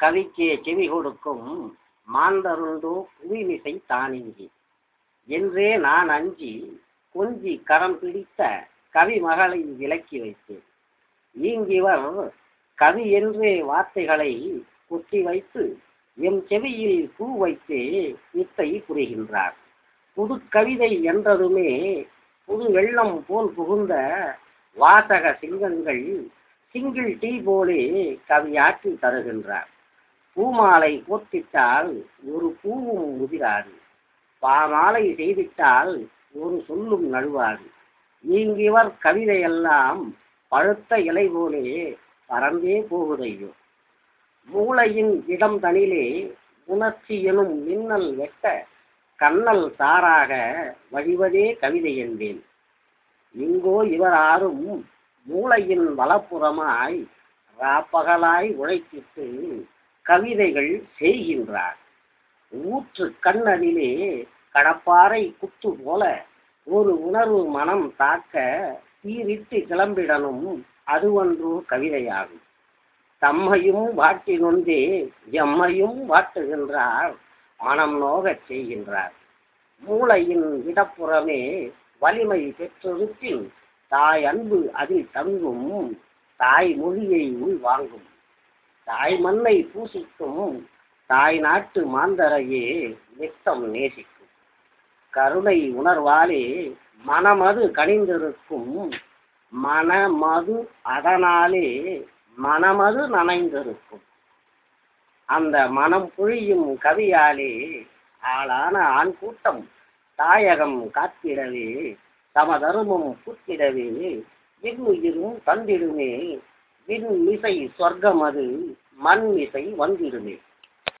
கவிக்கே செவி கொடுக்கும் மாந்தருண்டோ புவிமிசை தானிங்கி என்றே நான் அஞ்சி கொஞ்சி கரம் பிடித்த கவி மகளை விலக்கி வைத்தேன். ஈங்கிவர் கவி என்றே வார்த்தைகளை கொத்தி வைத்து எம் செவியில் பூ வைத்து வித்தை புரிகின்றார். புது கவிதை என்றதுமே புது வெள்ளம் போல் புகுந்த வாசக சிங்கங்கள் சிங்கிள் டீ போலே கவியாற்றி தருகின்றார். பூமாலை போத்திட்டால் ஒரு பூவும் முதிராது பாமாலை செய்திட்டால் ஒரு சொல்லும் நழுவாது. நீங்கிவர் கவிதையெல்லாம் பழுத்த இலை போலே பறந்தே போகுதையோ? மூளையின் இடம் தனிலே உணர்ச்சி எனும் மின்னல் வெட்ட கண்ணல் சாராக வழிவதே கவிதை என்பேன். இங்கோ இவர் ஆறும் மூளையின் வலப்புறமாய் ராப்பகலாய் உழைத்திட்டு கவிதைகள் செய்கின்றார். ஊற்று கண்ணதிலே கடப்பாறை குத்து போல ஒரு உணர்வு மனம் தாக்க தீரிட்டு கிளம்பிடனும் அது ஒன்று கவிதையாகும். தம்மையும் வாட்டி எம்மையும் வாட்டுகின்றார் மனம் நோகச் செய்கின்றார். மூளையின் இடப்புறமே வலிமை பெற்றிருப்பின் தாய் அன்பு அதில் தங்கும் தாய் மொழியை உள் வாங்கும் தாய் மண்ணை பூசிக்கும் தாய் நாட்டு மாந்தரையே நித்தம் நேசிக்கும். கருணை உணர்வாலே மனமது கனிந்திருக்கும். மனமது அதனாலே மனமது நனைந்திருக்கும். அந்த மனம் புழியும் கவியாலே ஆளான ஆண் கூட்டம் தாயகம் காத்திடவே சமதருமம் புத்திடவே விண்ணுயிரும் தந்திடுமே விண் மிசை சொர்க்கம் அது மண் மிசை வந்திடுமே.